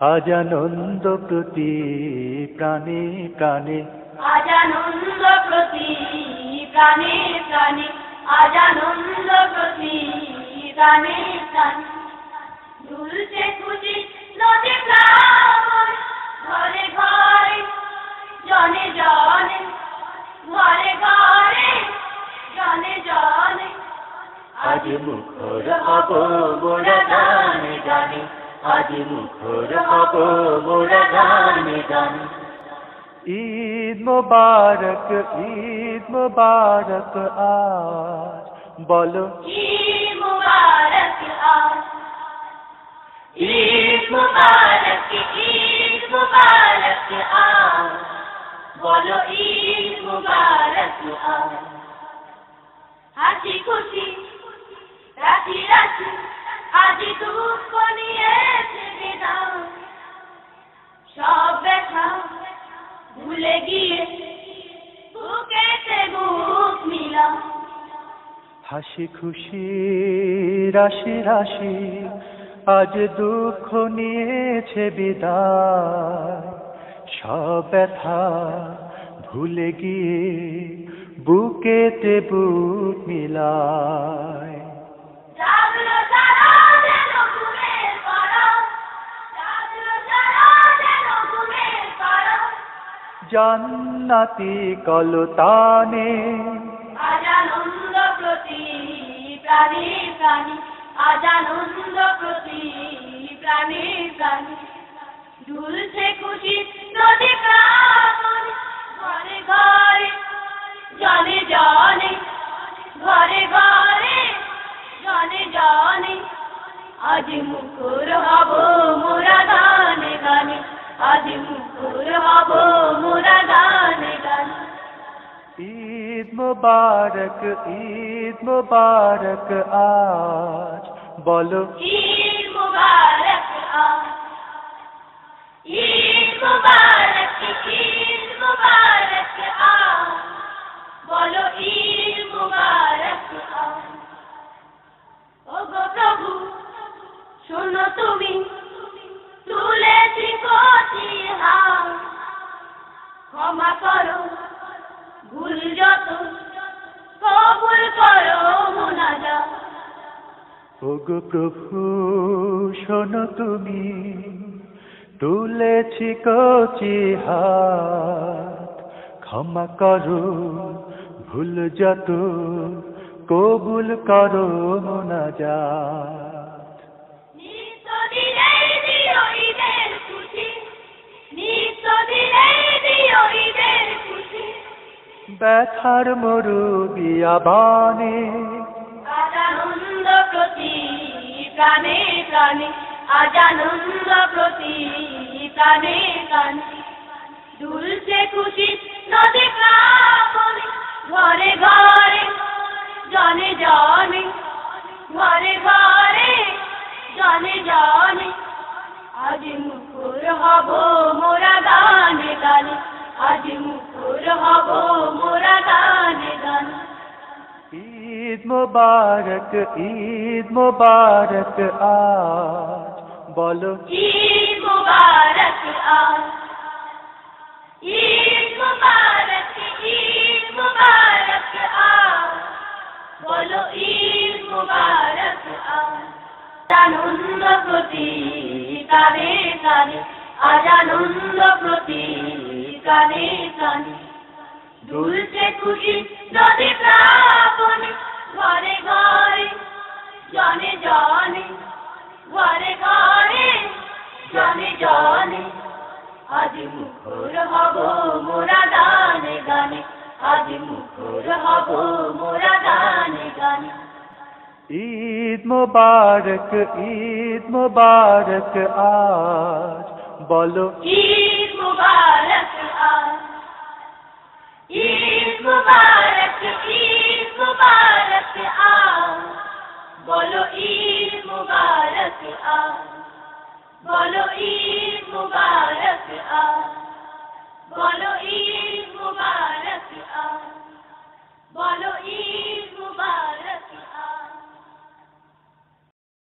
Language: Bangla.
আজ আনন্দ প্রতি প্রাণে প্রাণে। আজানন্দ প্রতি প্রাণে প্রাণে। আজানন্দ প্রতি প্রাণে প্রাণে। দুলছে খুশি নদী প্লাবন ঘরে ঘরে জনে জনে। ঘরে ঘরে জনে জনে। আজ মুখর হব মোরা আজ মুখর হব মোরা গানে গানে ঈদ মোবারক ঈদ মোবারক আজ, বলো। ঈদ মুবারক আজ, ঈদ মুবারক ঈদ মুবারক আজ, বলো ঈদ মুবারক আজ। খুশি হাসি খুশি রাশি রাশি আজ দুঃখ নিয়েছে বিদায়। সব ব্যথা ভুলে গিয়ে বুকেতে বুক মিলায়। জাগলো যারা প্রাণী প্রাণী, আজ আনন্দ প্রতি, প্রাণী প্রাণী। ঝুলছে খুশি নদী প্রাণ, ঘরে ঘরে জনে জনে ঘরে ঘরে জনে জনে আজ মুখর হব মোরা গানে গানে, আজ মুখর মুবারক, ঈদ মুবারক আজ, বলো। ঈদ মুবারক আজ, ঈদ ঈদ আজ, বলো ঈদ আজ। প্রভু, শোনো তুমি হাত ক্ষমা করো, ভুল যত ওগো প্রভু শোনো তুমি। তুলেছি কচি হাত। ক্ষমা করো ভুল যত কবুল করো মোনাজাত। ব্যথার মরু বিয়াবানে প্রাণে প্রাণে, আজ আনন্দ প্রতি প্রাণে প্রাণে দুলছে খুশি, নদী প্লাবনে ঘরে ঘরে, জনে জনে, ঘরে ঘরে, জনে জনে। আজ মুখর হব মোরা গানে গানে। মুবারক, ঈদ মুবারক আজ, বলো। ঈদ মুবারক আজ, ঈদ মুবারক, ঈদ প্রতি কানে কানে আজ। প্রতি কানে কানে দুলছে খুশি নদী প্লাবনে ঘরে ঘরে জনে জনে ঘরে ঘরে জনে জনে। আজ মুখর হব মোরা গানে গানে আজ মুখর হব মোরা গানে গানে। ঈদ মুবারক ঈদ মুবারক আজ বলো। ঈদ মুবারক আজ ঈদ মুবারক ঈদ মুবারক বলো ঈদ মুবারক আজ বলো ঈদ মুবারক আজ